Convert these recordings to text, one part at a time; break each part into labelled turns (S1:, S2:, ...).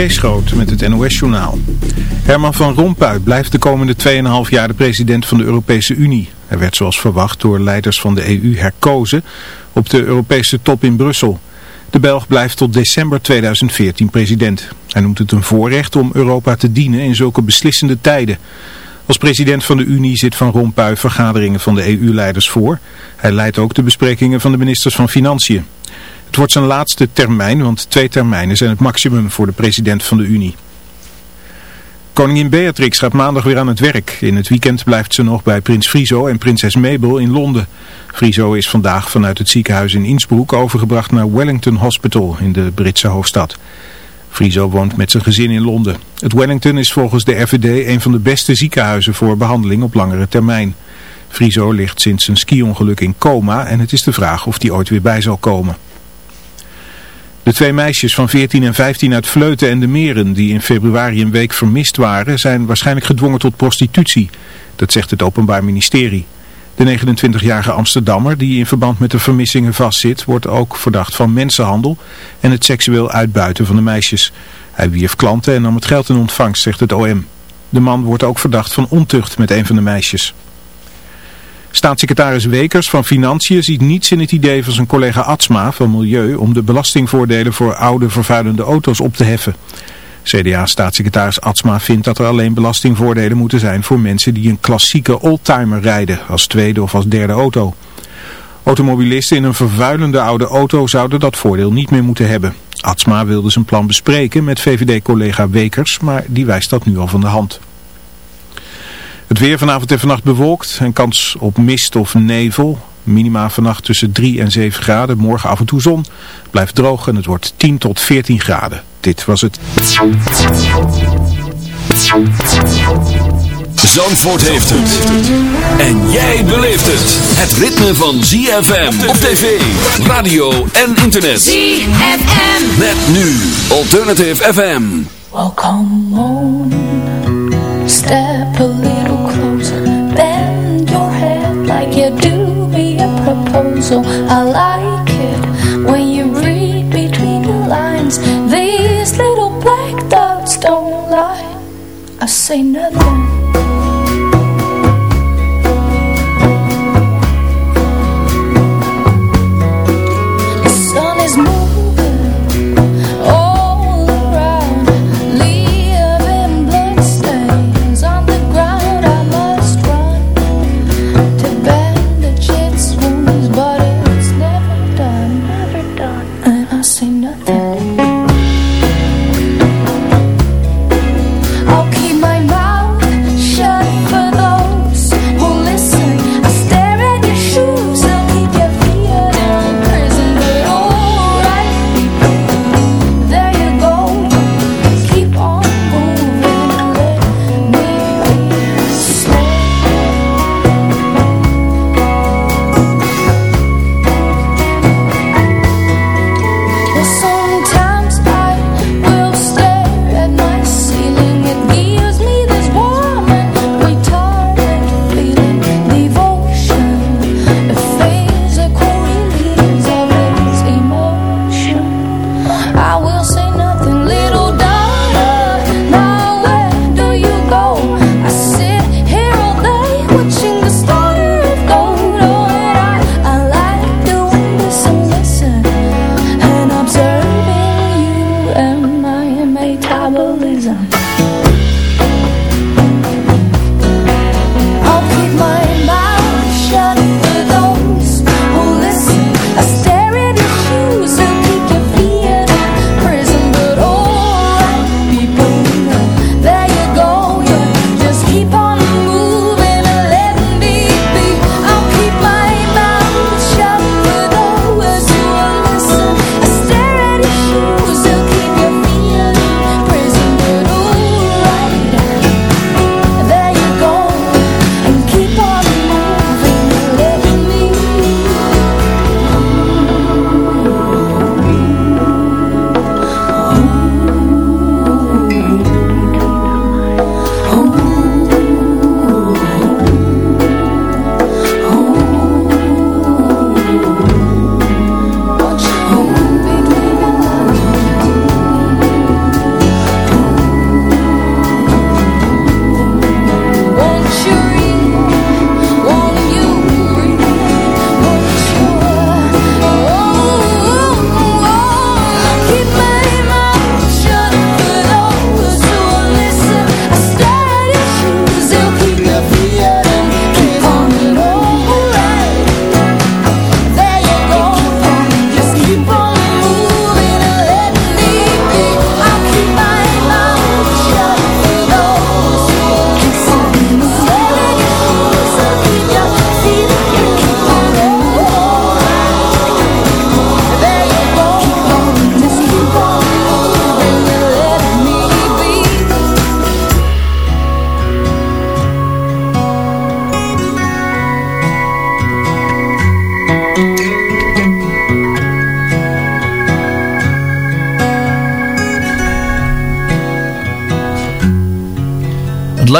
S1: Kees met het NOS-journaal. Herman van Rompuy blijft de komende 2,5 jaar de president van de Europese Unie. Hij werd zoals verwacht door leiders van de EU herkozen op de Europese top in Brussel. De Belg blijft tot december 2014 president. Hij noemt het een voorrecht om Europa te dienen in zulke beslissende tijden. Als president van de Unie zit Van Rompuy vergaderingen van de EU-leiders voor. Hij leidt ook de besprekingen van de ministers van Financiën. Het wordt zijn laatste termijn, want twee termijnen zijn het maximum voor de president van de Unie. Koningin Beatrix gaat maandag weer aan het werk. In het weekend blijft ze nog bij prins Friso en prinses Mabel in Londen. Friso is vandaag vanuit het ziekenhuis in Innsbruck overgebracht naar Wellington Hospital in de Britse hoofdstad. Friso woont met zijn gezin in Londen. Het Wellington is volgens de RVD een van de beste ziekenhuizen voor behandeling op langere termijn. Friso ligt sinds een ski-ongeluk in coma en het is de vraag of hij ooit weer bij zal komen. De twee meisjes van 14 en 15 uit Vleuten en de Meren die in februari een week vermist waren zijn waarschijnlijk gedwongen tot prostitutie. Dat zegt het Openbaar Ministerie. De 29-jarige Amsterdammer die in verband met de vermissingen vastzit wordt ook verdacht van mensenhandel en het seksueel uitbuiten van de meisjes. Hij wierf klanten en nam het geld in ontvangst, zegt het OM. De man wordt ook verdacht van ontucht met een van de meisjes. Staatssecretaris Wekers van Financiën ziet niets in het idee van zijn collega Atsma van Milieu om de belastingvoordelen voor oude vervuilende auto's op te heffen. CDA-staatssecretaris Atsma vindt dat er alleen belastingvoordelen moeten zijn voor mensen die een klassieke oldtimer rijden, als tweede of als derde auto. Automobilisten in een vervuilende oude auto zouden dat voordeel niet meer moeten hebben. Atsma wilde zijn plan bespreken met VVD-collega Wekers, maar die wijst dat nu al van de hand. Het weer vanavond en vannacht bewolkt en kans op mist of nevel. Minima vannacht tussen 3 en 7 graden. Morgen af en toe zon. Blijft droog en het wordt 10 tot 14 graden. Dit was het.
S2: Zandvoort heeft het. En jij beleeft het. Het ritme van ZFM op tv, radio en internet.
S3: ZFM.
S2: Met nu Alternative FM.
S4: Welcome home. Step a little you do me a proposal. I like it when you read between the lines. These little black dots don't lie. I say nothing.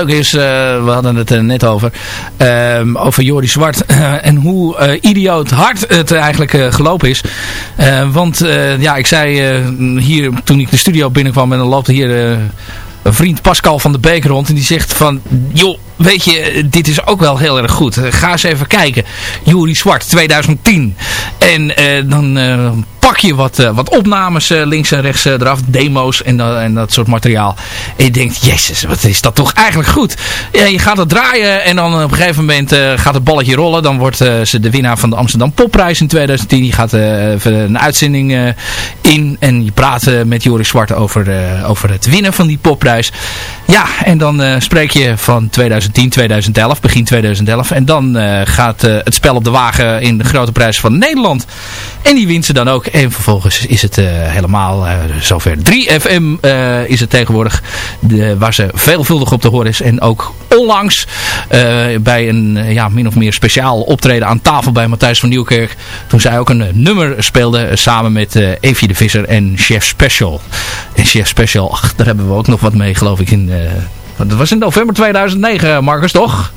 S4: Is,
S3: we hadden het er net over, ehm, over Jori Zwart en hoe idioot hard het eigenlijk gelopen is. want ja, ik zei hier toen ik de studio binnenkwam en dan loopt hier een vriend Pascal van de Beek rond. En die zegt van, joh, weet je, dit is ook wel heel erg goed. Ga eens even kijken. Jury Zwart, 2010. En dan pak je wat, uh, wat opnames links en rechts eraf. Demo's en, en dat soort materiaal. En je denkt, jezus, wat is dat toch eigenlijk goed. Ja, je gaat het draaien en dan op een gegeven moment gaat het balletje rollen. Dan wordt ze de winnaar van de Amsterdam Popprijs in 2010. Die gaat een uitzending in. En je praat met Joris Zwart over, over het winnen van die popprijs. Ja, en dan spreek je van 2010, 2011, begin 2011. En dan gaat het spel op de wagen in de grote prijs van Nederland. En die wint ze dan ook. En vervolgens is het uh, helemaal uh, zover. 3FM uh, is het tegenwoordig. De, waar ze veelvuldig op te horen is. En ook onlangs bij een ja, min of meer speciaal optreden aan tafel bij Matthijs van Nieuwkerk. Toen zij ook een nummer speelde samen met Evie de Visser en Chef Special. En Chef Special, ach, daar hebben we ook nog wat mee geloof ik in... dat was in november 2009, Marcus, toch?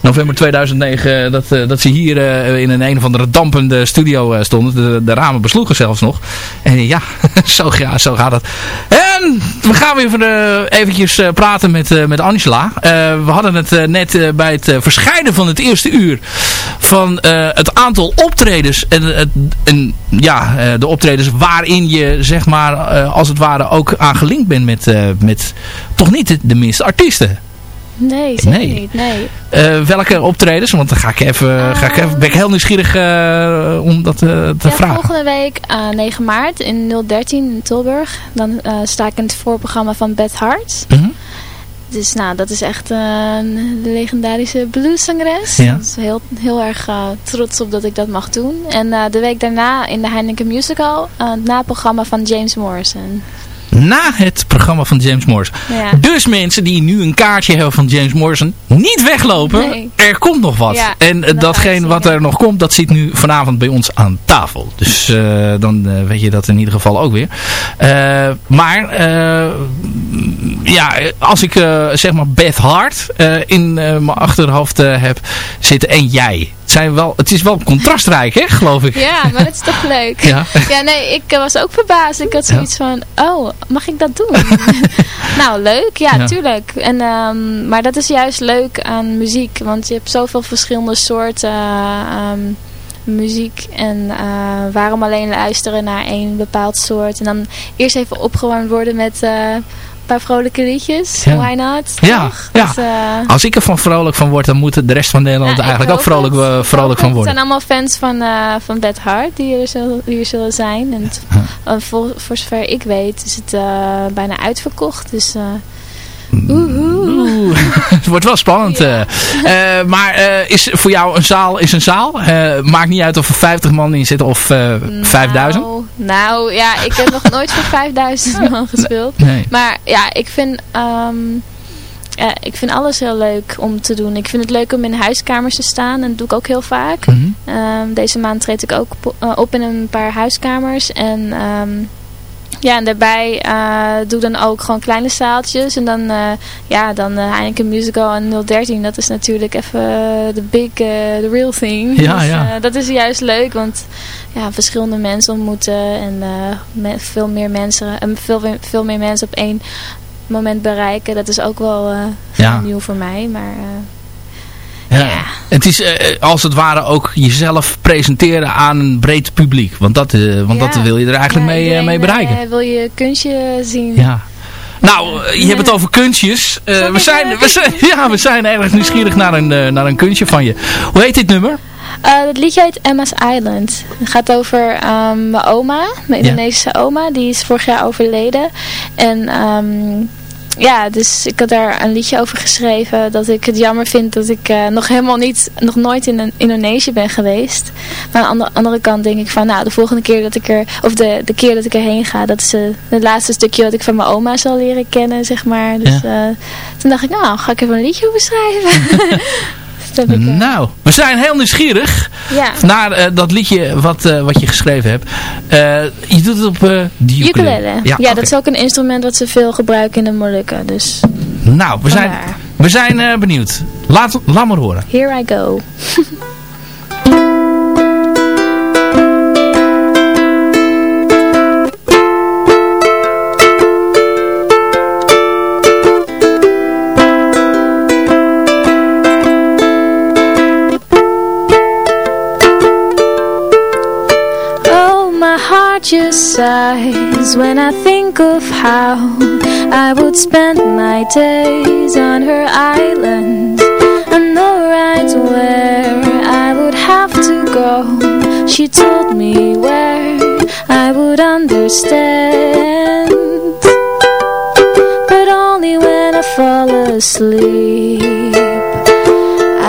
S3: November 2009 dat, uh, dat ze hier uh, in een een of andere dampende studio stonden. De, de, ramen besloegen zelfs nog. En ja, zo, ja, zo gaat het. En we gaan weer even eventjes praten met, met Angela. we hadden het net bij het verschijnen van het eerste uur van het aantal optredens. En, en ja, de optredens waarin je zeg maar als het ware ook aan gelinkt bent met, met toch niet de minste artiesten.
S5: Nee, zeker nee. niet. Nee.
S3: Uh, welke optredens? Want dan ga ik even, uh, ga ik even ben ik heel nieuwsgierig uh, om dat te
S5: ja,
S3: vragen.
S5: Volgende week 9 maart in 013 in Tilburg. Dan sta ik in het voorprogramma van Beth Hart.
S3: -hmm.
S5: Dus nou, dat is echt een legendarische blueszangeres.
S3: Ja.
S5: Ik ben heel, heel erg trots op dat ik dat mag doen. En de week daarna in de Heineken Musical, het naprogramma van James Morrison
S3: na het programma van James Morrison.
S5: Ja.
S3: Dus mensen die nu een kaartje hebben van James Morrison, niet weglopen.
S5: Nee.
S3: Er komt nog wat.
S5: Ja,
S3: en uh, datgene wat er nog komt, dat zit nu vanavond bij ons aan tafel. Dus uh, dan uh, weet je dat in ieder geval ook weer. maar ja, als ik zeg maar Beth Hart in mijn achterhoofd heb zitten en jij zijn wel, het is wel contrastrijk, hè, geloof ik.
S5: Ja, maar dat is toch leuk.
S3: Ja,
S5: ja nee, ik was ook verbaasd. Ik had zoiets ja. van, oh, mag ik dat doen? nou, leuk. Ja, ja. tuurlijk. En, um, maar dat is juist leuk aan muziek. Want je hebt zoveel verschillende soorten um, muziek. En uh, waarom alleen luisteren naar één bepaald soort. En dan eerst even opgewarmd worden met... Paar vrolijke liedjes.
S3: Ja.
S5: Why not?
S3: Ja,
S5: Toch?
S3: ja.
S5: Dus, uh,
S3: Als ik er van vrolijk van word, dan moet de rest van Nederland
S5: ja,
S3: eigenlijk ook vrolijk,
S5: het.
S3: uh, vrolijk van
S5: Het
S3: worden.
S5: zijn allemaal fans van, uh, van Beth Hart die hier zullen, hier zullen zijn. En het, voor, voor zover ik weet is het bijna uitverkocht. Dus
S3: Oeh. het wordt wel spannend. Ja. Uh, maar uh, is voor jou een zaal is een zaal? Uh, maakt niet uit of er 50 man in zitten of
S5: nou,
S3: 5000?
S5: Nou ja, ik heb nog nooit voor 5000 man gespeeld.
S3: Nee.
S5: Maar ja, ik vind... Um, ja, ik vind alles heel leuk om te doen. Ik vind het leuk om in huiskamers te staan. En dat doe ik ook heel vaak.
S3: Mm -hmm.
S5: um, deze maand treed ik ook op in een paar huiskamers. En... Um, ja, en daarbij uh, doe dan ook gewoon kleine zaaltjes. En dan, uh, ja, dan uh, Heineken Musical en 013. Dat is natuurlijk even de big, the real thing.
S3: Ja,
S5: dus,
S3: ja.
S5: dat is juist leuk, want ja, verschillende mensen ontmoeten. En veel meer mensen, en veel, veel meer mensen op één moment bereiken. Dat is ook wel nieuw voor mij, maar...
S3: Ja. Het is uh, als het ware ook jezelf presenteren aan een breed publiek. Want dat, uh, want
S5: ja.
S3: dat wil je er eigenlijk
S5: ja,
S3: mee,
S5: iedereen,
S3: mee bereiken.
S5: Uh, wil je kunstje zien.
S3: Ja. Nou, je hebt het over kunstjes. we, zijn, we, zijn, ja, we zijn erg nieuwsgierig naar een, naar een kunstje van je. Hoe heet dit nummer?
S5: het liedje heet Emma's Island. Het gaat over um, mijn oma, mijn Indonesische oma. Die is vorig jaar overleden. En... Um, ja, dus ik had daar een liedje over geschreven. Dat ik het jammer vind dat ik uh, nog helemaal niet, nog nooit in een Indonesië ben geweest. Maar aan de andere, kant denk ik van, nou, de volgende keer dat ik er, of de, de keer dat ik erheen ga, dat is uh, het laatste stukje wat ik van mijn oma zal leren kennen, zeg maar. Dus ja. uh, toen dacht ik, nou, ga ik even een liedje over schrijven.
S3: Ik, uh... nou, we zijn heel nieuwsgierig
S5: ja.
S3: naar uh, dat liedje wat, uh, wat je geschreven hebt. je doet het op de ukulele.
S5: ukulele. Ja, okay. dat is ook een instrument wat ze veel gebruiken in de Molukken. Dus
S3: nou, we zijn, We zijn eh, benieuwd. Laat, laat maar horen.
S5: Here I go. sighs when I think of how I would spend my days on her island and the rides where I would have to go. She told me where I would understand, but only when I fall asleep.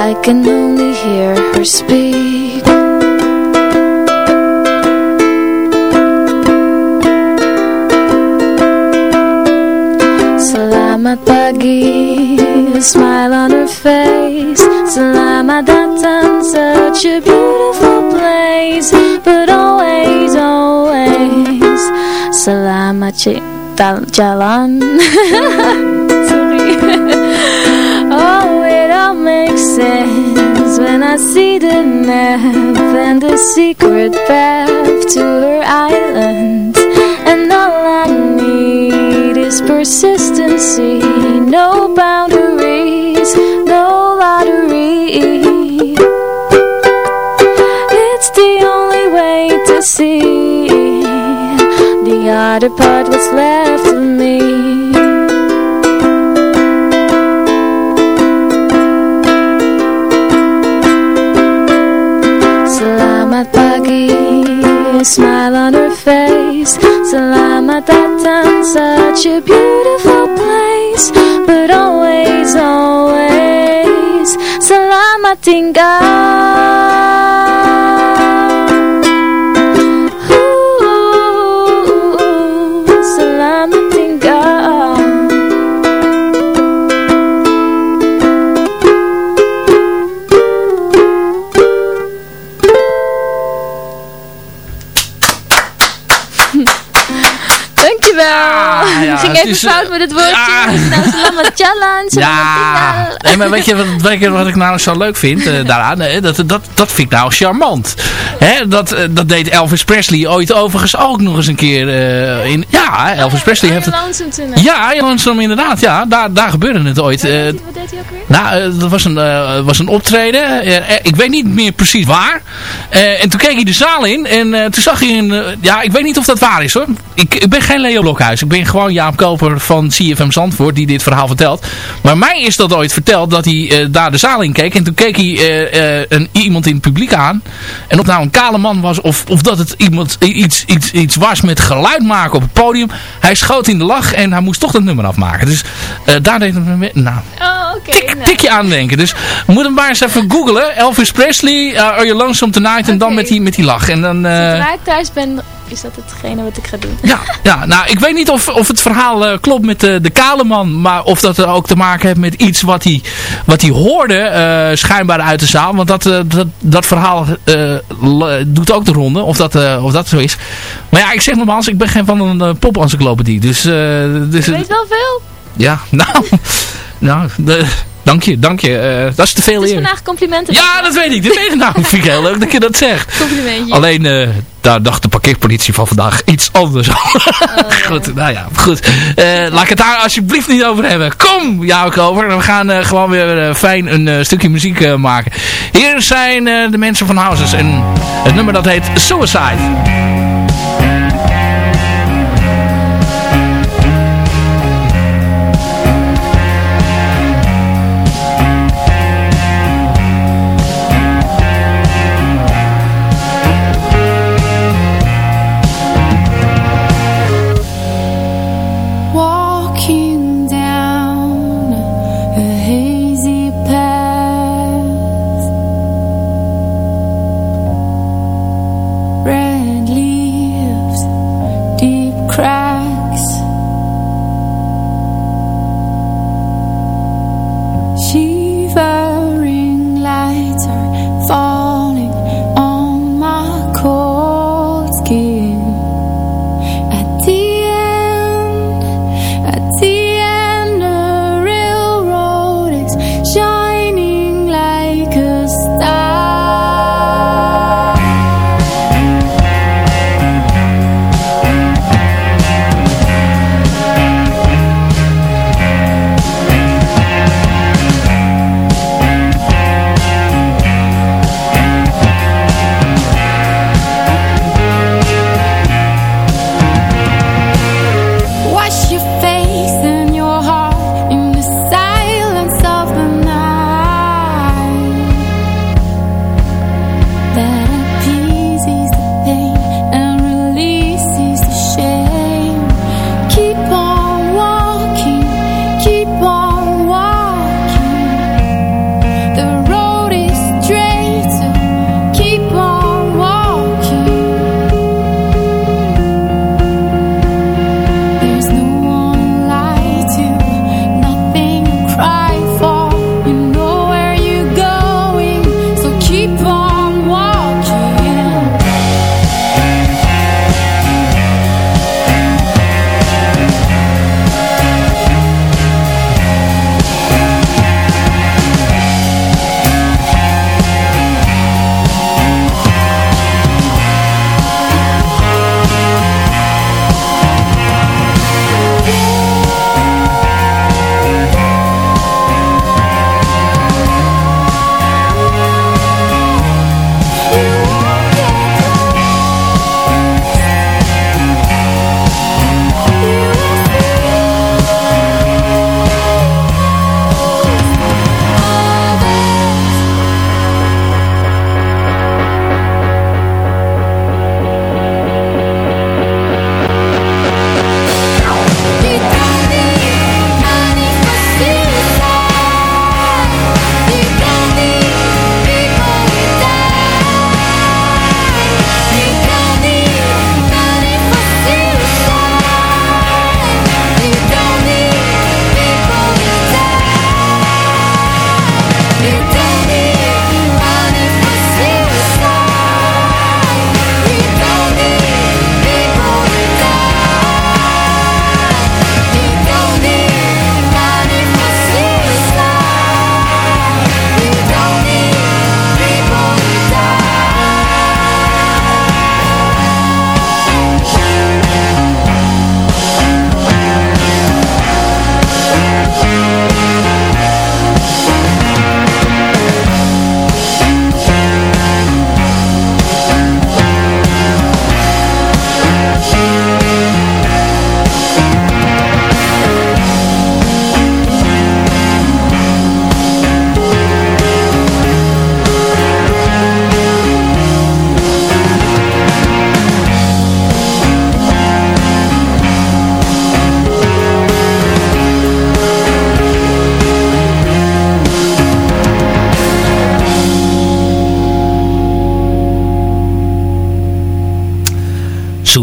S5: I can only hear her speak. Pagi, a smile on her face. Selamat such a beautiful place. But always, always, selamat jalan. Sorry. oh, it all makes sense when I see the map and the secret path to her island. Persistency, no boundaries, no lottery. It's the only way to see the other part, what's left of me. Selamat pagi, a smile on her face. Selamat datang, such a beautiful place. But always, always, selamat tinggal.
S3: Het is,
S5: fout met het woordje.
S3: ja.
S5: Nou, selamat
S3: Ja, nee, maar weet je wat, weet je wat ik nou zo leuk vind eh, daaraan? hè? dat, dat, dat vind ik nou charmant. Hè, dat, eh, dat deed Elvis Presley ooit overigens ook nog eens een keer in... Ja, Elvis Presley heeft het... Ja, in Amsterdam inderdaad. Ja, daar, daar gebeurde het ooit.
S5: Wat
S3: eh,
S5: deed hij- Wat deed hij ook weer?
S3: nou, eh, dat was een, eh, was een optreden. Eh, eh, ik weet niet meer precies waar. Eh, en toen keek hij de zaal in. En eh, toen zag hij een... eh, ja, ik weet niet of dat waar is hoor. Ik, ik ben geen Leo Blokhuis. Ik ben gewoon Jaap Koper van CFM Zandvoort die dit verhaal vertelt. Maar mij is dat ooit verteld dat hij eh, daar de zaal in keek. En toen keek hij eh, eh, een, iemand in het publiek aan. En of nou een kale man was of, of dat het iemand, iets, iets, iets was met geluid maken op het podium. Hij schoot in de lach en hij moest toch dat nummer afmaken. Dus daar deed me mee. Nou,
S5: Oh,
S3: tik,
S5: nou.
S3: tikje aandenken. Dus moet hem maar eens even googlen. Elvis Presley, Are You Lonesome Tonight? En dan met die, met die lach. En dan,
S5: Zodra ik thuis ben, is dat hetgene wat ik ga doen.
S3: ja, ja, nou ik weet niet of, of het verhaal eh, klopt met de, de kale man. Maar of dat er ook te maken heeft met iets wat hij, wat hij hoorde eh, schijnbaar uit de zaal. Want dat, eh, dat, dat verhaal eh, doet ook de ronde. Of dat, eh, of dat zo is. Maar ja, ik zeg nogmaals, ik ben geen van een uh, pop-encyclopedie. Dus, eh, dus
S5: Je weet wel veel.
S3: Ja, nou, nou de, dank je, dank je. Eh, dat is te veel
S5: Het is
S3: eer.
S5: vandaag complimenten.
S3: Ja, dat weet ik. Dat weet ik nou. vind ik heel leuk dat je dat zegt.
S5: Complimentje.
S3: Alleen, eh, daar dacht de parkeerpolitie van vandaag iets anders over. goed, nou ja, goed. Eh, laat ik het daar alsjeblieft niet over hebben. Kom, ja, ook over. We gaan gewoon weer fijn een stukje muziek maken. Hier zijn de mensen van Houses. En het nummer dat heet Suicide.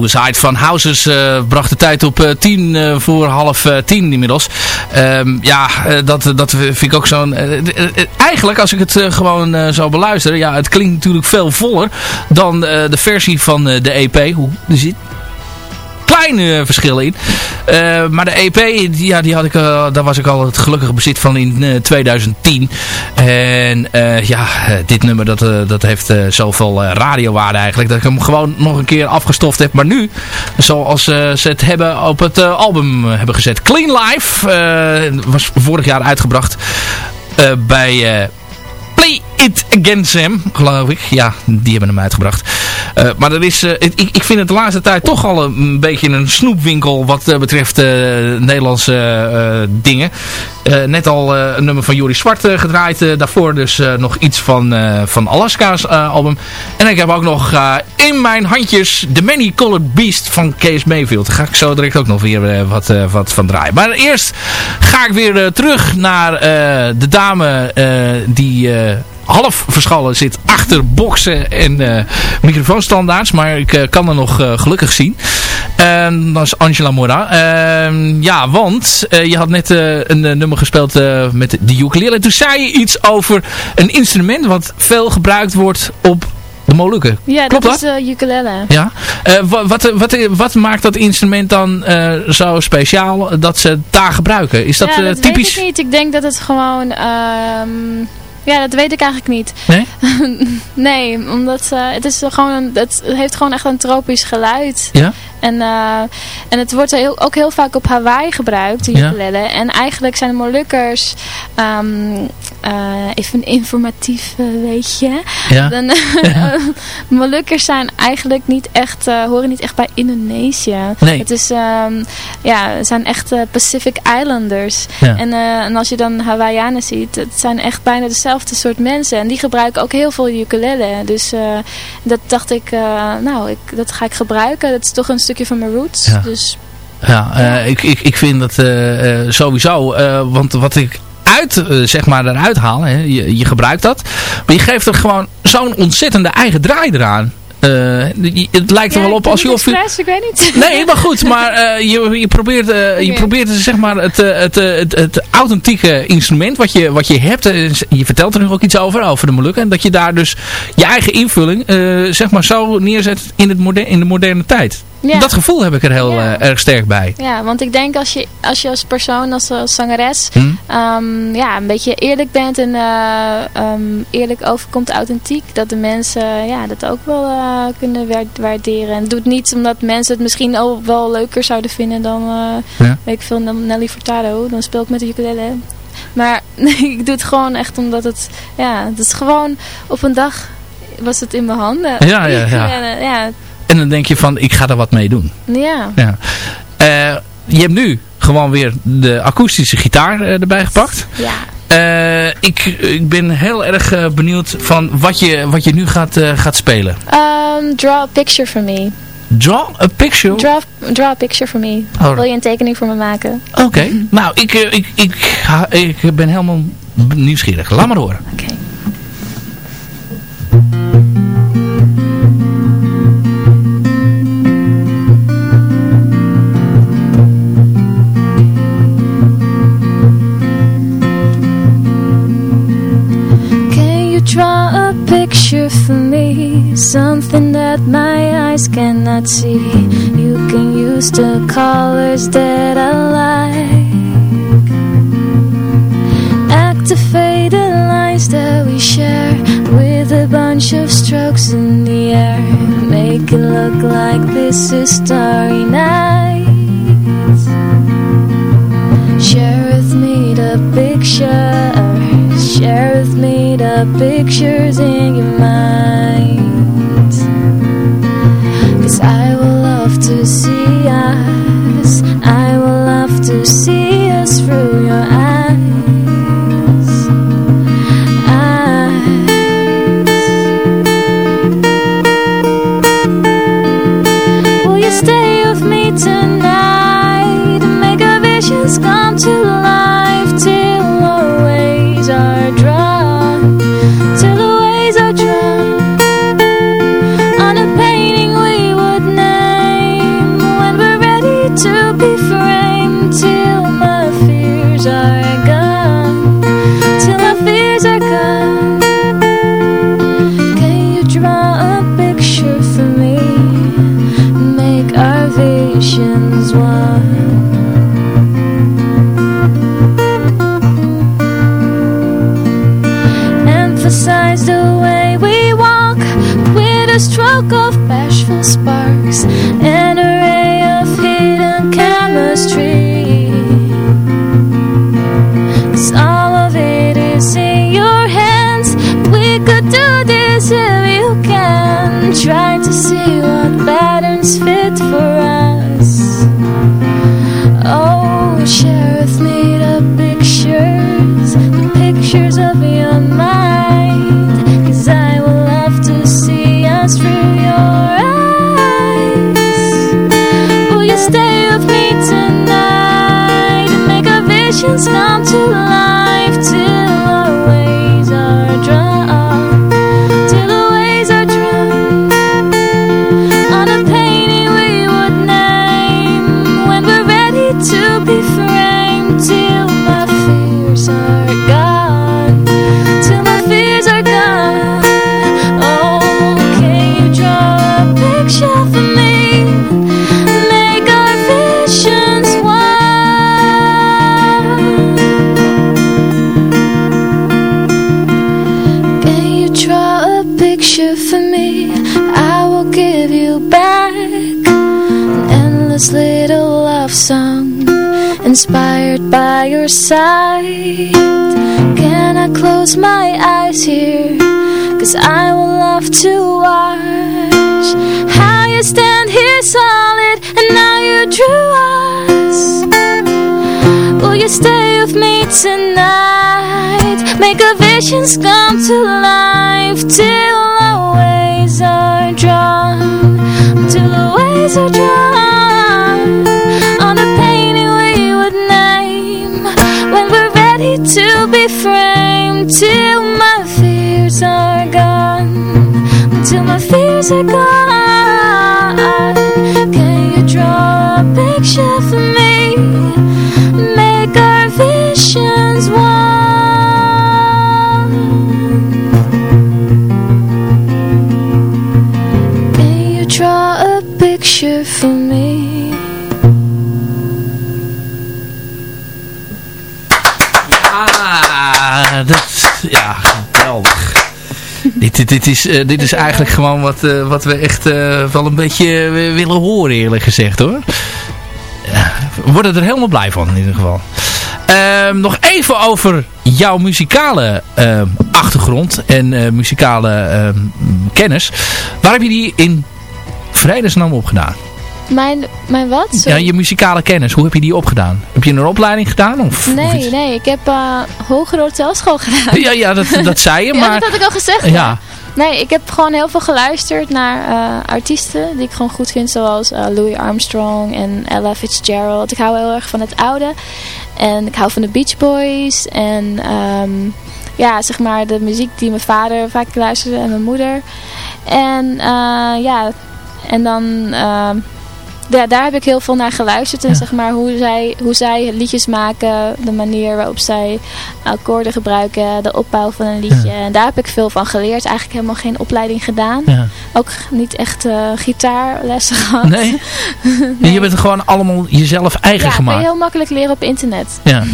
S3: Suicide van Houses uh, bracht de tijd op uh, tien uh, voor half tien inmiddels. Um, ja, dat, dat vind ik ook zo'n... eigenlijk, als ik het gewoon zou beluisteren... Ja, het klinkt natuurlijk veel voller dan de versie van de EP. Hoe zit kleine verschillen in. Uh, maar de EP, ja, die had ik, uh, daar was ik al het gelukkige bezit van in uh, 2010. En ja, dit nummer dat, dat heeft zoveel radiowaarde eigenlijk. Dat ik hem gewoon nog een keer afgestoft heb. Maar nu, zoals ze het hebben op het album hebben gezet. Clean Life was vorig jaar uitgebracht bij Play It Again Sam, geloof ik. Ja, die hebben hem uitgebracht. Uh, maar er is, uh, ik, ik vind het de laatste tijd toch al een beetje een snoepwinkel wat uh, betreft Nederlandse dingen. net al een nummer van Jori Zwart gedraaid. daarvoor dus nog iets van, van Alaska's album. En ik heb ook nog in mijn handjes The Many Colored Beast van Kees Mayfield. Daar ga ik zo direct ook nog weer wat, wat van draaien. Maar eerst ga ik weer terug naar de dame die half verschallen zit achter boksen en uh, microfoonstandaards. Maar ik uh, kan er nog uh, gelukkig zien. En dat is Angela Mora. Ehm, ja, want je had net een nummer gespeeld met de ukulele. Toen zei je iets over een instrument wat veel gebruikt wordt op de Molukken.
S5: Ja, Klopt dat, dat is de ukulele.
S3: Ja. wat, wat, wat, wat, maakt dat instrument dan zo speciaal dat ze het daar gebruiken? Is dat,
S5: ja, dat
S3: typisch?
S5: weet ik niet. Ik denk dat het gewoon... Um ja, dat weet ik eigenlijk niet.
S3: Nee?
S5: nee, omdat uh, het, is gewoon het heeft gewoon echt een tropisch geluid.
S3: Ja?
S5: En, uh, en het wordt heel, ook heel vaak op Hawaii gebruikt, de ukulele. Ja. En eigenlijk zijn de Molukkers, um, uh, even informatief weet je.
S3: Ja.
S5: Dan, Molukkers zijn eigenlijk niet echt, horen niet echt bij Indonesië.
S3: Nee.
S5: Het is, um, ja, zijn echt Pacific Islanders.
S3: Ja.
S5: En, en als je dan Hawaiianen ziet, het zijn echt bijna dezelfde soort mensen. En die gebruiken ook heel veel ukulele. Dus dat dacht ik, nou, ik, dat ga ik gebruiken. Dat is toch een stukje van mijn roots.
S3: Ja.
S5: Dus,
S3: ja, uh, ik, ik, ik vind dat uh, uh, sowieso, want wat ik uit, zeg maar, eruit haal, hè, je, je gebruikt dat, maar je geeft er gewoon zo'n ontzettende eigen draai eraan. Uh, het lijkt er wel op als je...
S5: Of je... ik weet niet.
S3: Nee, maar goed, maar uh, je, je probeert, uh, okay. je probeert zeg maar het, het, het, het, authentieke instrument wat je, wat je hebt. je vertelt er nu ook iets over, over de Molukken. En dat je daar dus je eigen invulling zeg maar zo neerzet in, het moderne, in de moderne tijd.
S5: Ja.
S3: Dat gevoel heb ik er heel
S5: ja.
S3: erg sterk bij.
S5: Ja, want ik denk als je als, je als persoon, als, als zangeres,
S3: hm?
S5: um, ja, een beetje eerlijk bent en uh, um, eerlijk overkomt, authentiek, dat de mensen ja, dat ook wel uh, kunnen waarderen. En doet niet omdat mensen het misschien ook wel leuker zouden vinden dan,
S3: ja.
S5: weet ik veel, dan Nelly Furtado. Dan speel ik met de ukulele. Maar ik doe het gewoon echt omdat het, ja, het is gewoon op een dag was het in mijn handen.
S3: Ja, ja, ja.
S5: en, ja
S3: en dan denk je van, ik ga er wat mee doen.
S5: Ja.
S3: ja. Uh, je hebt nu gewoon weer de akoestische gitaar uh, erbij gepakt.
S5: Ja.
S3: Uh, ik, ik ben heel erg benieuwd van wat je, wat je nu gaat, gaat spelen.
S5: Um, draw a picture for me.
S3: Draw a picture?
S5: Draw, draw a picture for me. Oh. Wil je een tekening voor me maken?
S3: Oké. Okay. nou, ik, ik, ik, ik, ik ben helemaal nieuwsgierig. Laat maar horen.
S5: Oké. Okay. Something that my eyes cannot see. You can use the colors that I like. Activate the lines that we share With a bunch of strokes in the air. Make it look like this is starry night Share with me the pictures. Share with me the pictures in your mind to see us inspired by your side. Can I close my eyes here? Cause I will love to watch how you stand here solid and now you drew us. Will you stay with me tonight? Make our visions come to life till our ways are drawn. Till the ways are drawn be framed. Till my fears are gone. Till my fears are gone. Can you draw a picture
S3: ja, geweldig. dit, dit, dit, is, eh, dit is eigenlijk gewoon wat, eh, wat we echt eh, wel een beetje eh, willen horen eerlijk gezegd hoor. Ja, we worden er helemaal blij van in ieder geval. Ehm, nog even over jouw muzikale achtergrond en eh, muzikale ehm, kennis. Waar heb je die in vredesnaam opgedaan?
S5: Mijn, mijn wat?
S3: Ja, je muzikale kennis, hoe heb je die opgedaan? Heb je een opleiding gedaan? Of,
S5: Nee, nee, ik heb eh hogere hotelschool gedaan.
S3: Ja, ja dat, dat zei je,
S5: Ja,
S3: maar...
S5: dat had ik al gezegd.
S3: Ja,
S5: Nee, ik heb gewoon heel veel geluisterd naar eh, artiesten die ik gewoon goed vind. Zoals eh, Louis Armstrong en Ella Fitzgerald. Ik hou heel erg van het oude. En ik hou van de Beach Boys. En ehm, ja, zeg maar de muziek die mijn vader vaak luisterde en mijn moeder. En eh, ja, en dan... ja, daar heb ik heel veel naar geluisterd. En
S3: Ja.
S5: zeg maar hoe zij, hoe zij liedjes maken. De manier waarop zij akkoorden gebruiken. De opbouw van een liedje. En daar heb ik veel van geleerd. Eigenlijk helemaal geen opleiding gedaan. Ook niet echt eh, gitaarlessen gehad.
S3: Nee? En je bent gewoon allemaal jezelf eigen
S5: ja, kan
S3: gemaakt.
S5: je heel makkelijk leren op internet.
S3: Ja.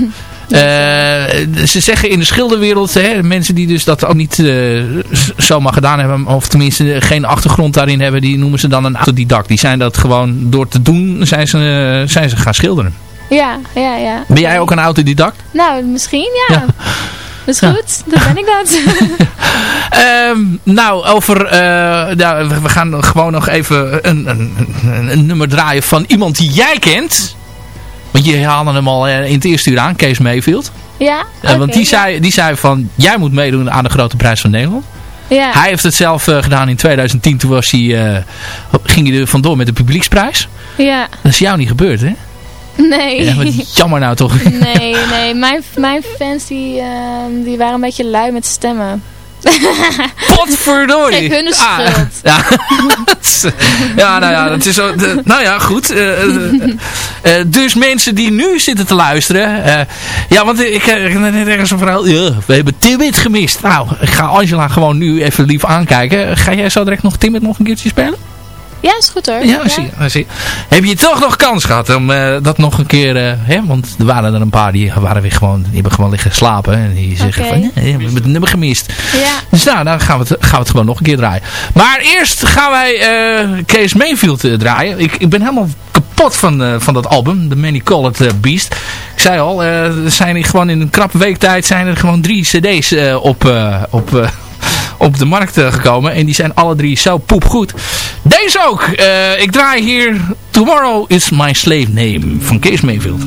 S3: Eh, ze zeggen in de schilderwereld, hè, mensen die dus dat ook niet eh, zomaar gedaan hebben, of tenminste geen achtergrond daarin hebben, die noemen ze dan een autodidact. Die zijn dat gewoon door te doen, zijn ze, eh, zijn ze gaan schilderen.
S5: Ja, ja, ja.
S3: Ben jij ook een autodidact?
S5: Nou, misschien ja.
S3: Ja.
S5: Dat is
S3: Ja.
S5: goed, dan ben ik dat.
S3: Ehm, nou, over, nou, we- gaan gewoon nog even een, een, een nummer draaien van iemand die jij kent. Want je haalde hem al eh, in het eerste uur aan, Kees Mayfield.
S5: ja,
S3: Eh, want die
S5: ja.
S3: zei, die zei van, jij moet meedoen aan de Grote Prijs van Nederland.
S5: Ja,
S3: Hij heeft het zelf eh, gedaan in 2010. Toen was hij, ging hij er vandoor met de publieksprijs.
S5: ja.
S3: Dat is jou niet gebeurd, hè?
S5: Nee.
S3: Ja, wat jammer nou toch.
S5: Nee, nee. Mijn, mijn fans die, ehm, die waren een beetje lui met stemmen.
S3: Potverdorie.
S5: Geef hun de
S3: Ah,
S5: schuld.
S3: ja. ja, nou ja, dat is zo, de- nou ja, goed. eh, eh, eh, dus mensen die nu zitten te luisteren. ja, want ik heb net ergens een verhaal. We hebben Timmit gemist. Nou, ik ga Angela gewoon nu even lief aankijken. Ga jij zo direct nog Timmit nog een keertje spelen?
S5: Ja, is goed hoor.
S3: Ja, Zie, zie. Heb je toch nog kans gehad om eh, dat nog een keer... eh, hè? Want er waren er een paar die, waren weer gewoon, die hebben gewoon liggen slapen. En die zeggen van, nee, we hebben het nummer gemist.
S5: Ja.
S3: Dus nou, dan gaan we, het, gaan we het gewoon nog een keer draaien. Maar eerst gaan wij eh, Kees Mayfield draaien. Ik, ik ben helemaal kapot van, van dat album, The Many Colored eh, Beast. Ik zei al, eh, er zijn gewoon in een krappe week tijd zijn er gewoon drie cd's op, op,
S6: op de markt gekomen. En die zijn alle drie zo poepgoed. Deze ook. ik draai hier Tomorrow is My Slave Name van Kees Mayfield.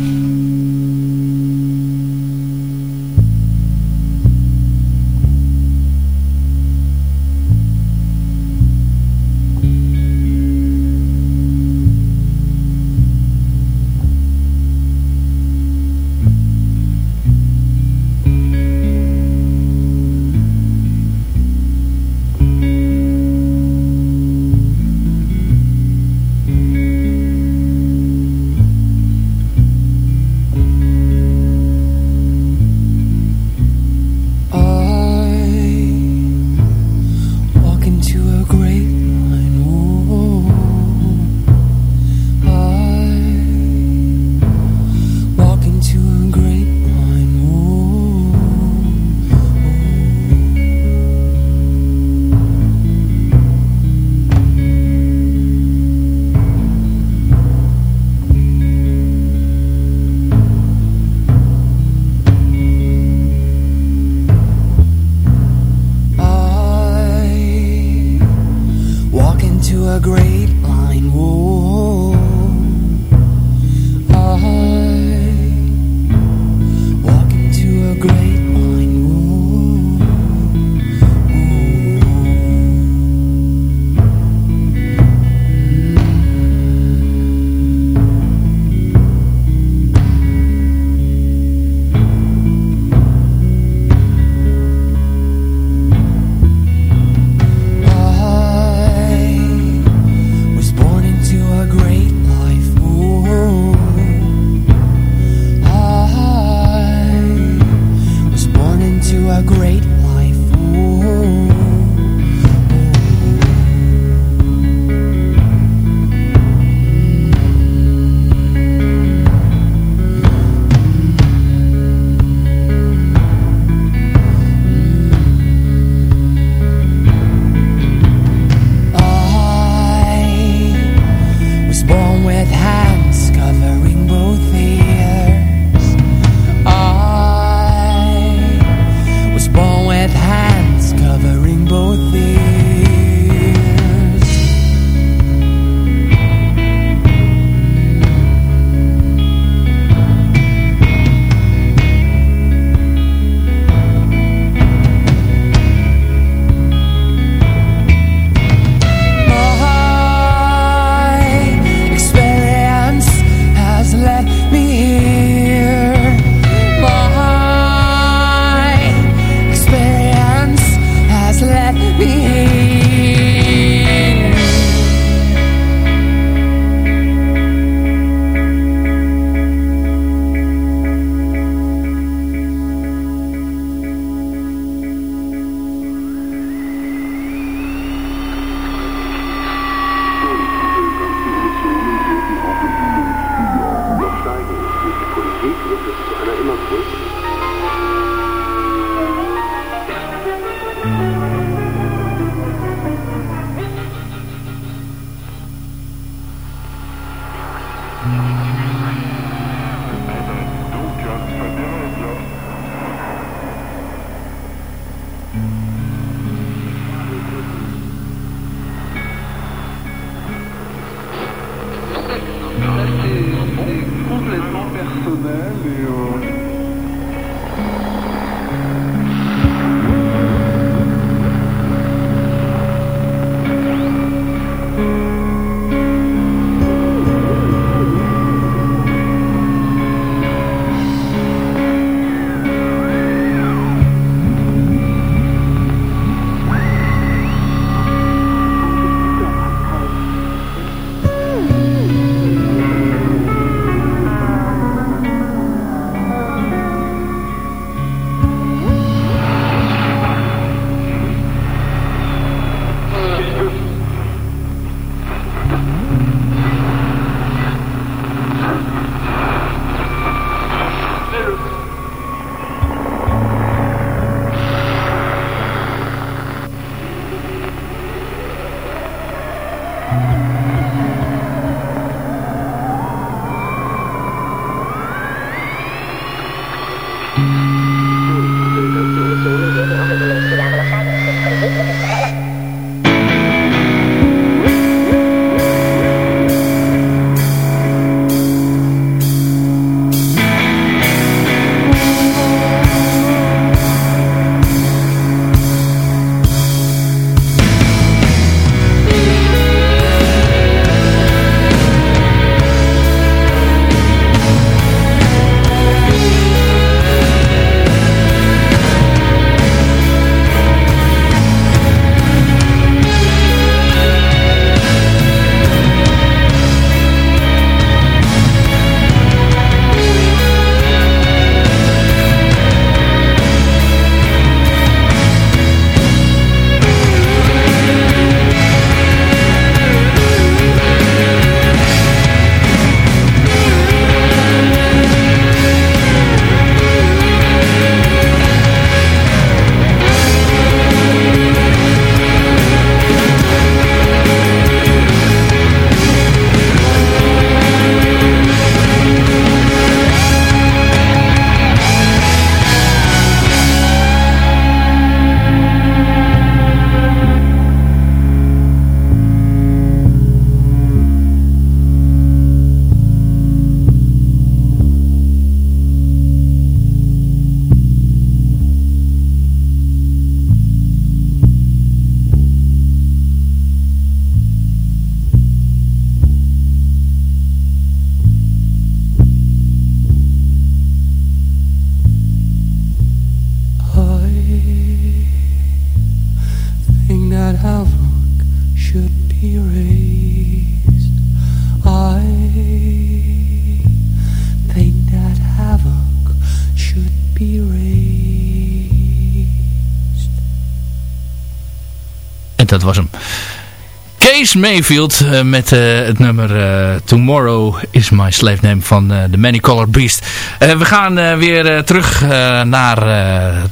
S3: Mayfield uh, met uh, het nummer uh, Tomorrow is My Slave Name van The Many Colored Beast. we gaan weer terug naar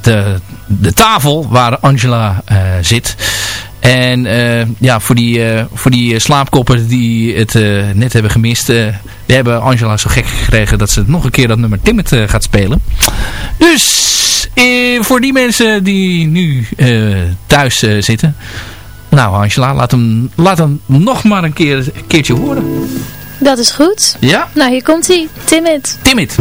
S3: de, de tafel waar Angela zit. En ja, voor die, voor die slaapkoppen die het net hebben gemist, die hebben Angela zo gek gekregen dat ze nog een keer dat nummer Timmet gaat spelen. Dus voor die mensen die nu thuis zitten... Nou Angela, laat hem, laat hem nog maar een, keer, een keertje horen.
S5: Dat is goed.
S3: Ja?
S5: Nou, hier komt hij. Timid.
S3: Timid.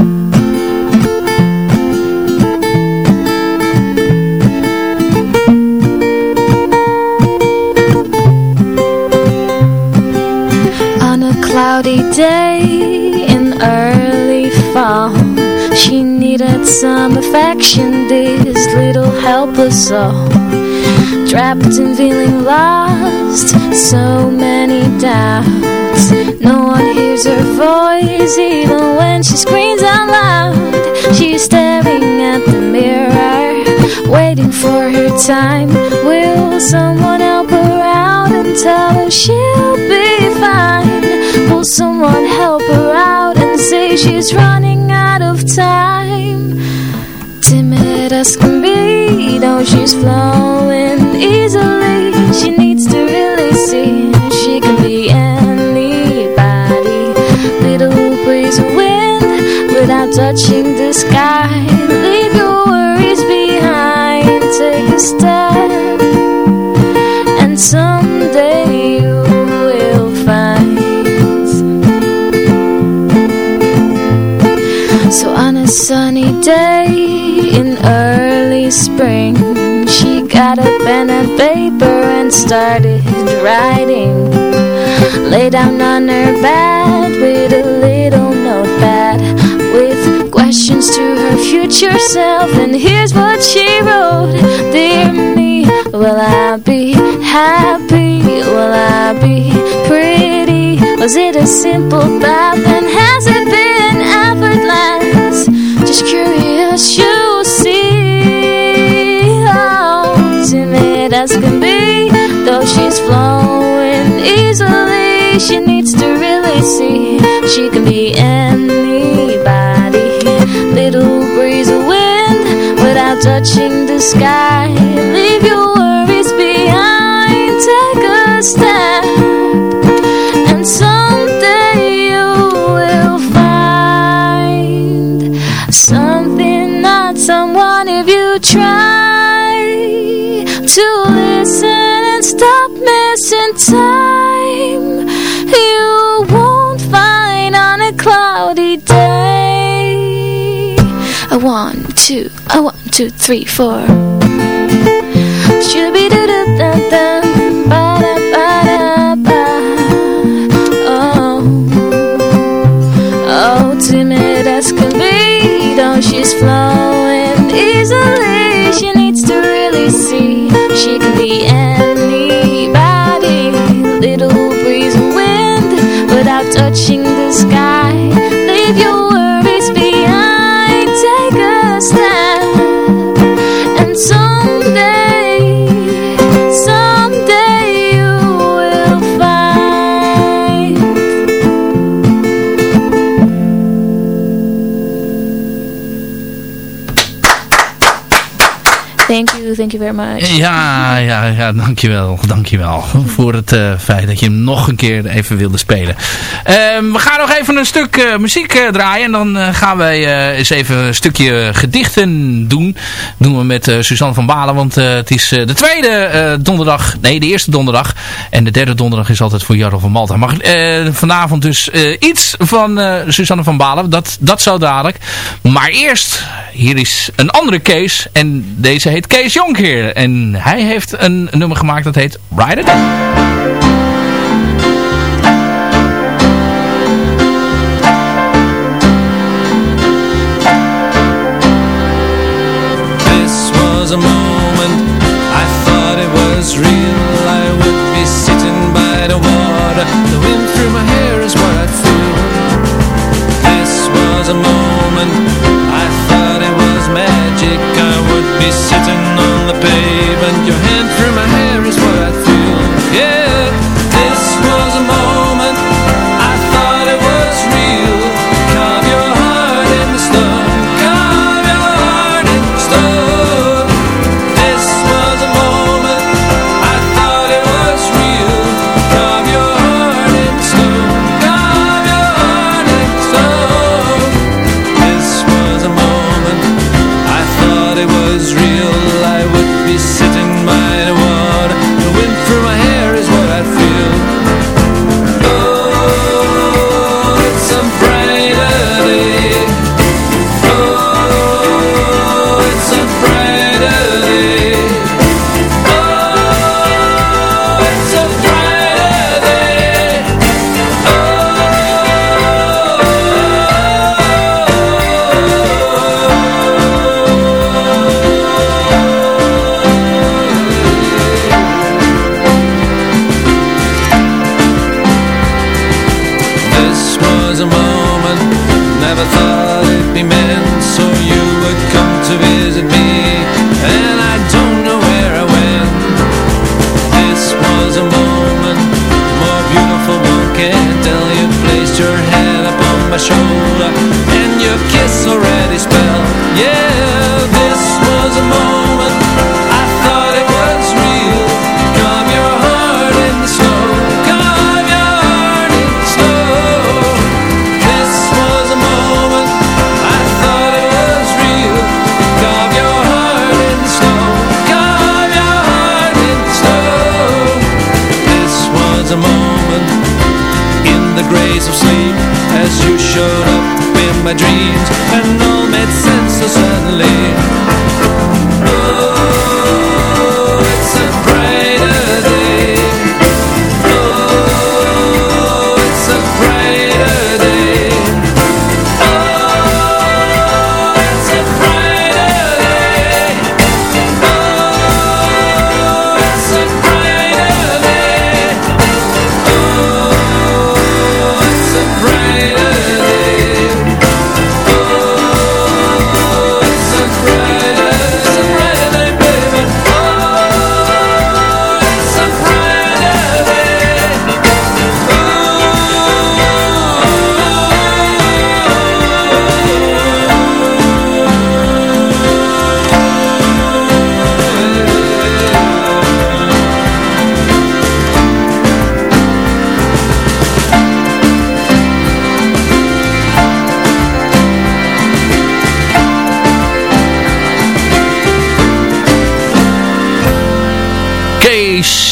S5: On a cloudy day in early fall She needed some affection, this little helpless soul Trapped and feeling lost, so many doubts. No one hears her voice even when she screams out loud. She's staring at the mirror, waiting for her time. Will someone help her out and tell her she'll be fine? Will someone help her out and say she's running out of time? Timid as can be, though she's flowing easily. She needs to really see she can be anybody. Little breeze of wind without touching the sky started writing Lay down on her bed with a little notepad With questions to her future self And here's what she wrote Dear me, will I be happy? Will I be pretty? Was it a simple path and has it been effortless? Just curious, you She needs to really see. She can be anybody. Little breeze of wind Without touching the sky. Leave your worries two, a one, two, three, four. Dum ba da da ba Oh Oh timid as can be Though she's flowing easily. She needs to really see She can be anybody. Little breeze of wind Without touching the sky
S3: Ja, ja, ja, dankjewel. Dankjewel voor het uh, feit dat je hem nog een keer even wilde spelen. Um, we gaan nog even een stuk uh, muziek uh, draaien. En dan gaan wij eens even een stukje gedichten doen. Dat doen we met Suzanne van Balen. Want het is de tweede donderdag. Nee, de eerste donderdag. En de derde donderdag is altijd voor Jarro van Malta. Maar vanavond dus iets van Suzanne van Balen. Dat, dat zo dadelijk. Maar eerst, hier is een andere Kees. En deze heet Kees eh, en hij heeft een nummer gemaakt dat heet Ride It
S7: This was a moment I thought it was real.
S8: I would be sitting by the water. The wind through my hair is what I feel. This was a moment I thought it was magic. I would be
S3: sitting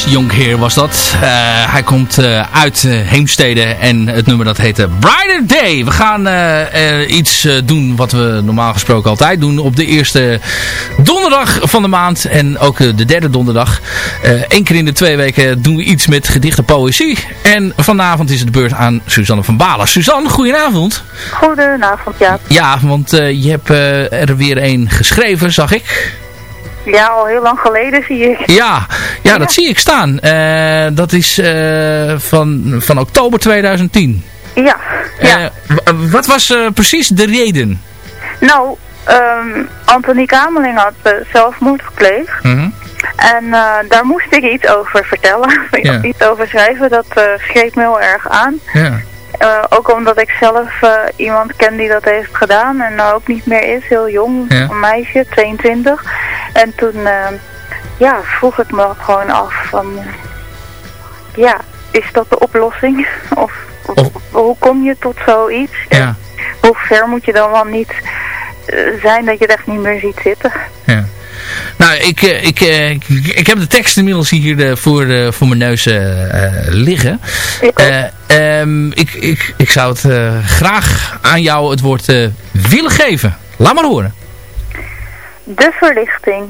S3: Jonkheer was dat. Eh, hij komt eh, uit eh, Heemstede en het nummer dat heette Brighter Day. We gaan iets doen wat we normaal gesproken altijd doen op de eerste donderdag van de maand. En ook de derde donderdag. Eén keer in de twee weken doen we iets met gedichte poëzie. En vanavond is het de beurt aan Suzanne van Balen. Suzanne, goedenavond.
S9: Goedenavond, ja.
S3: Ja, want je hebt er weer een geschreven, zag ik.
S9: Ja, al heel lang geleden zie ik.
S3: Ja, ja, dat zie ik staan. Eh, dat is eh, van, van oktober 2010.
S9: Ja, ja.
S3: Eh, wat was precies de reden?
S9: nou, ehm Anthony Kameling had zelfmoord gepleegd.
S3: Mhm.
S9: En daar moest ik iets over vertellen.
S3: Ja.
S9: iets over schrijven. Dat greep me heel erg aan.
S3: Ja.
S9: Eh, ook omdat ik zelf eh, iemand ken die dat heeft gedaan. En nou ook niet meer is. Heel jong.
S3: Ja.
S9: Een meisje, 22. En toen eh, ja, vroeg ik me gewoon af van... ja, is dat de oplossing? Of, hoe kom je tot zoiets?
S3: Ja.
S9: Hoe ver moet je dan wel niet zijn dat je het echt niet meer ziet zitten?
S3: ja. Nou, ik, eh, ik, eh, ik, ik heb de tekst inmiddels hier eh, voor, voor mijn neus liggen.
S9: Ik.
S3: Eh, ehm, ik, ik, ik zou het graag aan jou het woord willen geven. Laat maar horen.
S9: De verlichting.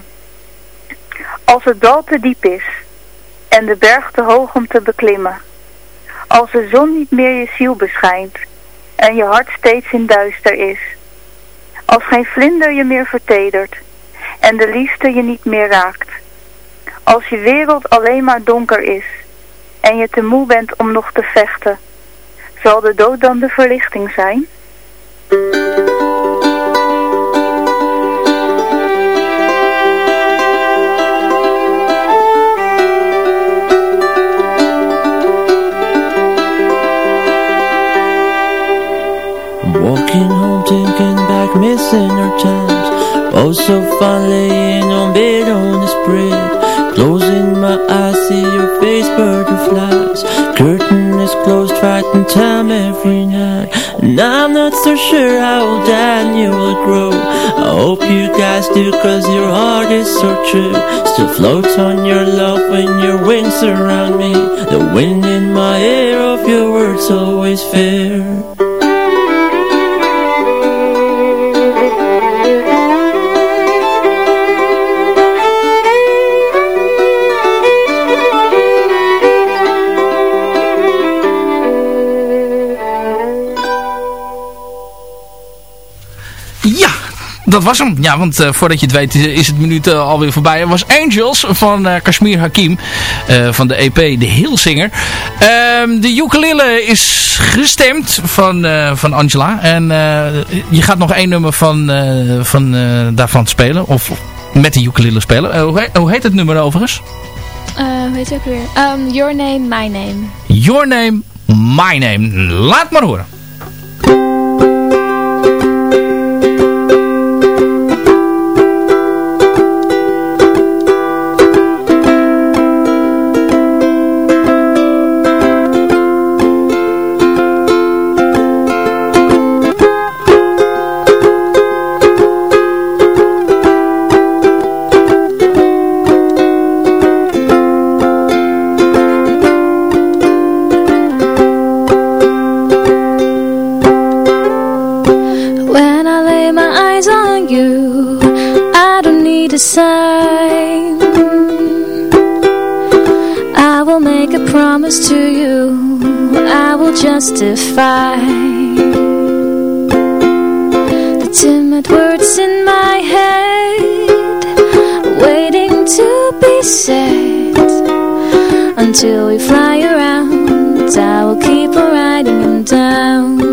S9: Als het dal te diep is en de berg te hoog om te beklimmen. Als de zon niet meer je ziel beschijnt en je hart steeds in duister is. Als geen vlinder je meer vertedert en de liefde je niet meer raakt. Als je wereld alleen maar donker is en je te moe bent om nog te vechten. Zal de dood dan de verlichting zijn?
S7: Walking home, thinking back, missing our times. Oh, so fun laying on bed on the spread. Closing my eyes, see your face, butterflies. Curtain is closed, fighting time every night. And I'm not so sure how old you will grow. I hope you guys do, cause your heart is so true. Still floats on your love when your wings surround me. The wind in my hair of your words always fair.
S3: Dat was hem. Ja, want eh, voordat je het weet is het minuut eh, alweer voorbij. Het was Angels van eh, Kashmir Hakim eh, van de EP De Hilsinger. Ehm de ukulele is gestemd van, eh, van Angela. En eh, je gaat nog één nummer van, eh, van, eh, daarvan spelen. Of met de ukulele spelen. Eh, hoe, he- hoe heet het nummer overigens?
S5: Eh, hoe heet het ook weer? Um, Your Name, My Name.
S3: Your Name, My Name. Laat maar horen.
S5: Justify the timid words in my head, waiting to be said until we fly around. I will keep on writing them down.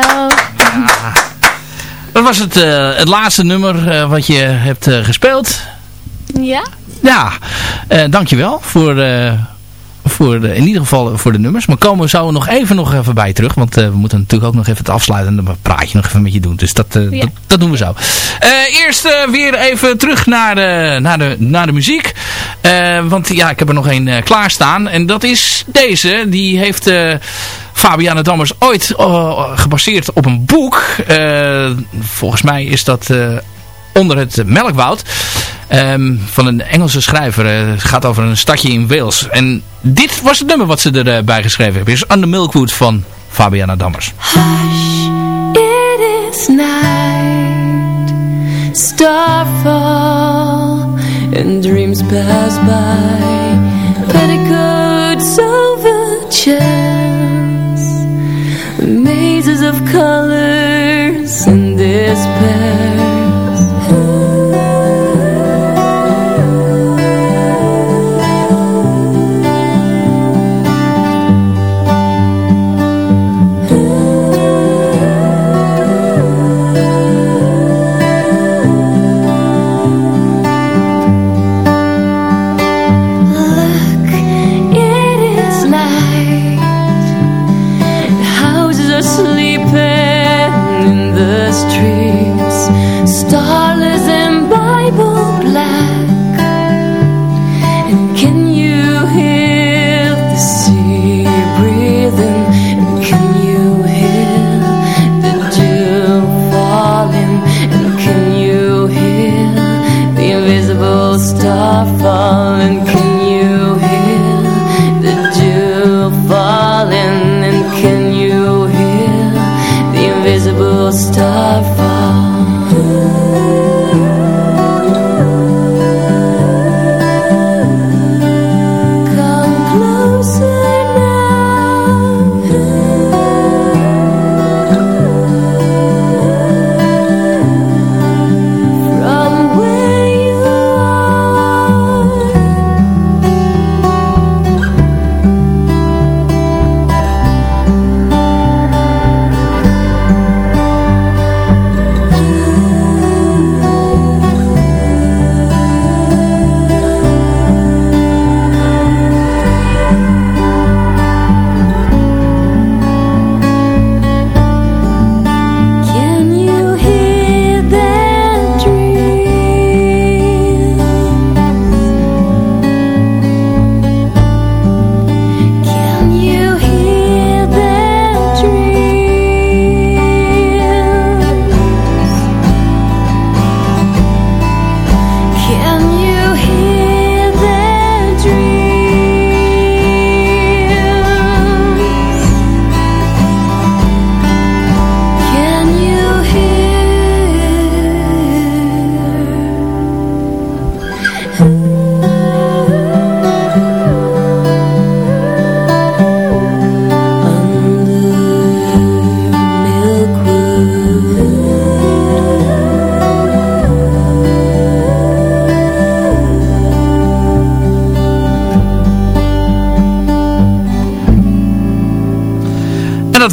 S5: Dankjewel.
S3: Dat was het, eh, het laatste nummer eh, wat je hebt eh, gespeeld.
S10: Ja?
S3: Ja, dankjewel voor, voor de, in ieder geval voor de nummers. Maar komen we zo nog even, nog even bij terug. Want we moeten natuurlijk ook nog even het afsluitende praatje nog even met je doen. Dus dat,
S10: Ja.
S3: dat, dat doen we zo. Eerst weer even terug naar de, naar de, naar de muziek. Want ja, ik heb er nog één eh, klaarstaan. En dat is deze. Die heeft... Fabiana Dammers ooit eh, gebaseerd op een boek. Eh, volgens mij is dat eh, onder het melkwoud. Ehm, van een Engelse schrijver. Het gaat over een stadje in Wales. En dit was het nummer wat ze erbij geschreven hebben. Is the Milkwood van Fabiana Dammers.
S5: Hush, it is night. Starfall and dreams pass by. Petticoats over mazes of colors and despair.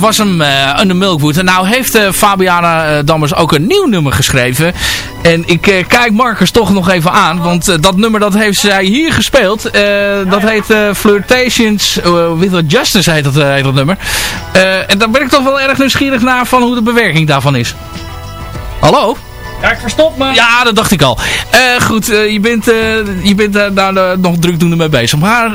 S3: Was hem, uh, Under Milkwood. En nou heeft uh, Fabiana uh, Dammers ook een nieuw nummer geschreven. En ik kijk Marcus toch nog even aan. Want dat nummer dat heeft zij hier gespeeld. dat heet Flirtations with a Justice heet dat, heet dat nummer. en daar ben ik toch wel erg nieuwsgierig naar van hoe de bewerking daarvan is. Hallo?
S6: Ja, ik verstop me.
S3: Ja, dat dacht ik al. Uh, goed, uh, je bent, uh, je bent daar nog drukdoende mee bezig. Maar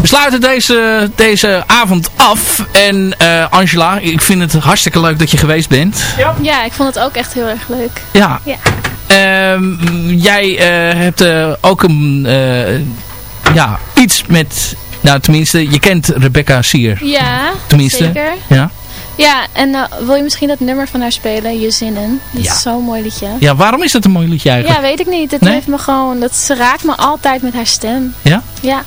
S3: we sluiten deze, deze avond af. En Angela, ik vind het hartstikke leuk dat je geweest bent.
S5: Ja, ja ik vond het ook echt heel erg leuk.
S3: Ja. ja. Ehm, jij hebt ook een, ja, iets met... Nou, tenminste, je kent Rebecca Sier.
S5: Ja,
S3: tenminste.
S5: zeker.
S3: Ja.
S5: Ja, en uh, wil je misschien dat nummer van haar spelen, Je Zinnen? Dat
S3: ja.
S5: is zo'n mooi liedje.
S3: Ja, waarom is dat een mooi liedje eigenlijk?
S5: Ja, weet ik niet. Het
S3: Nee?
S5: heeft me gewoon, dat, ze raakt me altijd met haar stem.
S3: Ja?
S5: Ja.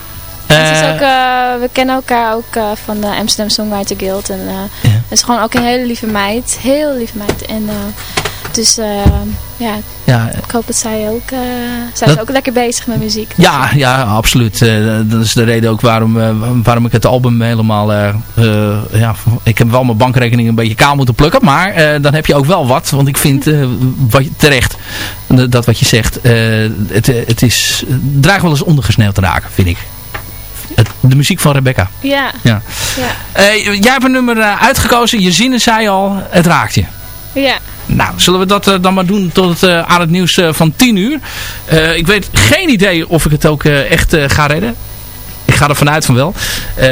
S3: Eh,
S5: Het is ook, eh, we kennen elkaar ook eh, van de Amsterdam Songwriter Guild. En eh, het is gewoon ook een hele lieve meid. Heel lieve meid. En eh, dus eh, ja,
S3: ja,
S5: ik hoop dat zij ook, eh, zij is ook lekker bezig met muziek.
S3: Ja, ja, absoluut. Eh, dat is de reden ook waarom, waarom ik het album helemaal... ja, ik heb wel mijn bankrekening een beetje kaal moeten plukken. Maar dan heb je ook wel wat. Want ik vind wat, terecht dat- wat je zegt. het, het is, dreigt wel eens ondergesneeuwd te raken, vind ik. Het, de muziek van Rebecca.
S5: Ja,
S3: Ja.
S5: ja,
S3: jij hebt een nummer uitgekozen. Je zinnen zei al, het raakt je.
S5: Ja.
S3: Nou, zullen we dat eh, dan maar doen tot eh, aan het nieuws eh, van 10 uur. Ik weet geen idee of ik het ook echt ga redden. Ik ga er vanuit van wel.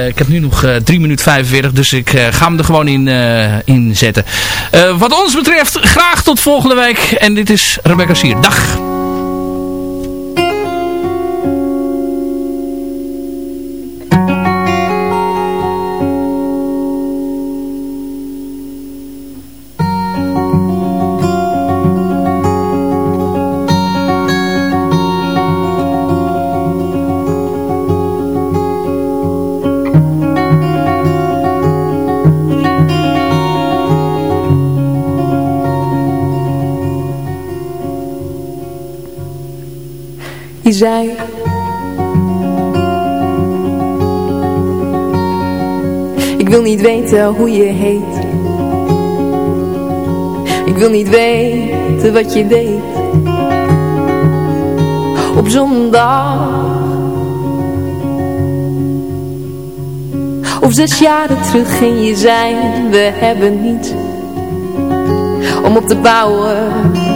S3: Ik heb nu nog eh 3 minuten 45, dus ik ga hem er gewoon in, in zetten. Wat ons betreft, graag tot volgende week. En dit is Rebecca Sier. Dag!
S4: Zei Ik wil niet weten hoe je heet. Ik wil niet weten wat je deed. Op zondag. Of zes jaren terug ging je zijn. We hebben niet Om op te bouwen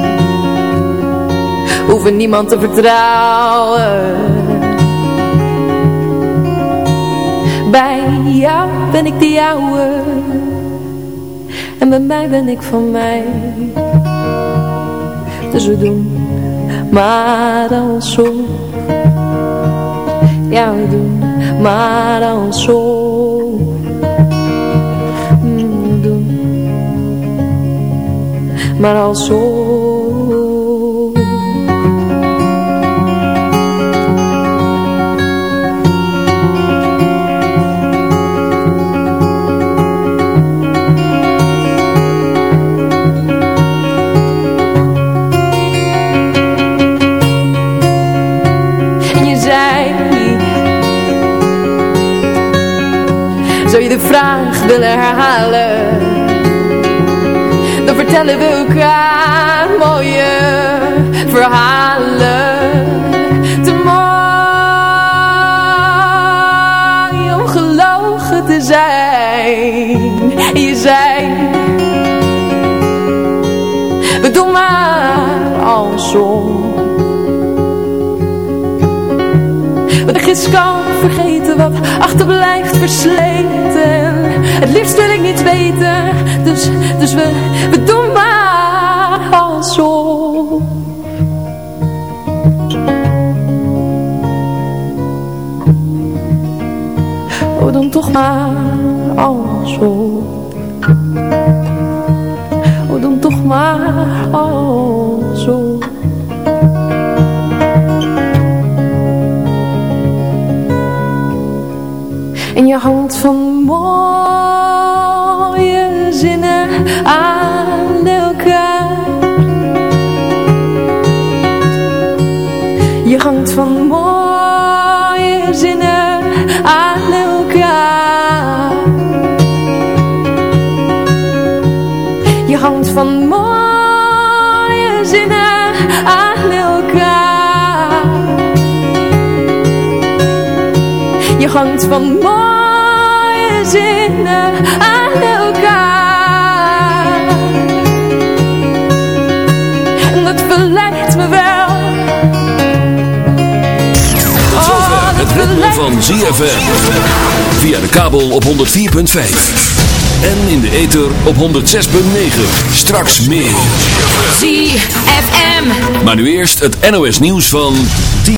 S4: hoeven niemand te vertrouwen. Bij jou ben ik de jouwe en bij mij ben ik van mij. Dus we doen maar alsof. Ja, we doen maar alsof. Mm, we doen maar alsof. Je de vraag willen herhalen Dan vertellen we elkaar mooie verhalen. Te mooi om gelogen te zijn. Je zei We doen maar alsof Wat gis kan vergeten, wat achterblijft versleten. Het liefst wil ik niet weten, dus, dus we, we doen maar alsof. We doen toch maar alsof. We doen toch maar alsof. Hangt van mooie zinnen aan elkaar.
S11: Dat verleidt me wel.
S2: Tot zover het ritme van ZFM. Via de kabel op 104.5. En in de ether op 106.9. Straks meer.
S6: ZFM.
S2: Maar nu eerst het NOS nieuws van 10.